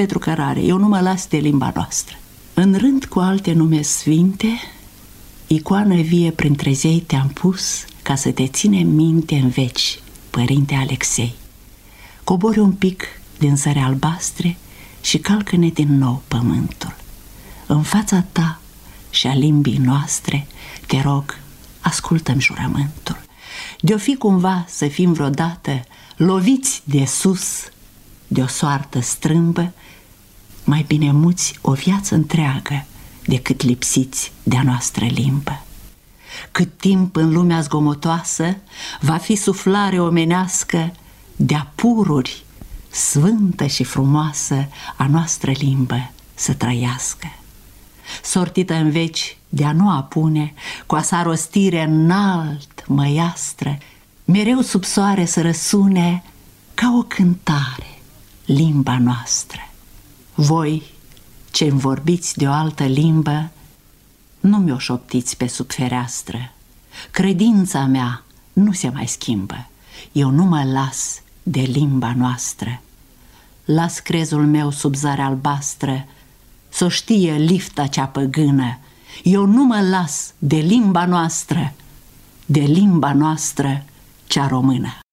Petru Cărare, eu nu mă las de limba noastră. În rând cu alte nume sfinte, icoană vie printre zei te-am pus ca să te ține minte în veci, părinte Alexei. Cobori un pic din sări albastre și calcă-ne din nou pământul. În fața ta și a limbii noastre, te rog, ascultă-mi jurământul. De-o fi cumva să fim vreodată loviți de sus, de o soartă strâmbă, mai bine muți o viață întreagă decât lipsiți de-a noastră limbă. Cât timp în lumea zgomotoasă va fi suflare omenească de-a pururi, sfântă și frumoasă a noastră limbă să trăiască. Sortită în veci de a nu apune, cu a sa rostire înalt, măiastră, mereu sub soare să răsune ca o cântare limba noastră. Voi, ce vorbiți de o altă limbă, nu mi-o șoptiți pe sub fereastră. Credința mea nu se mai schimbă. Eu nu mă las de limba noastră. Las crezul meu sub zare albastră, să știe lifta cea păgână. Eu nu mă las de limba noastră, de limba noastră cea română.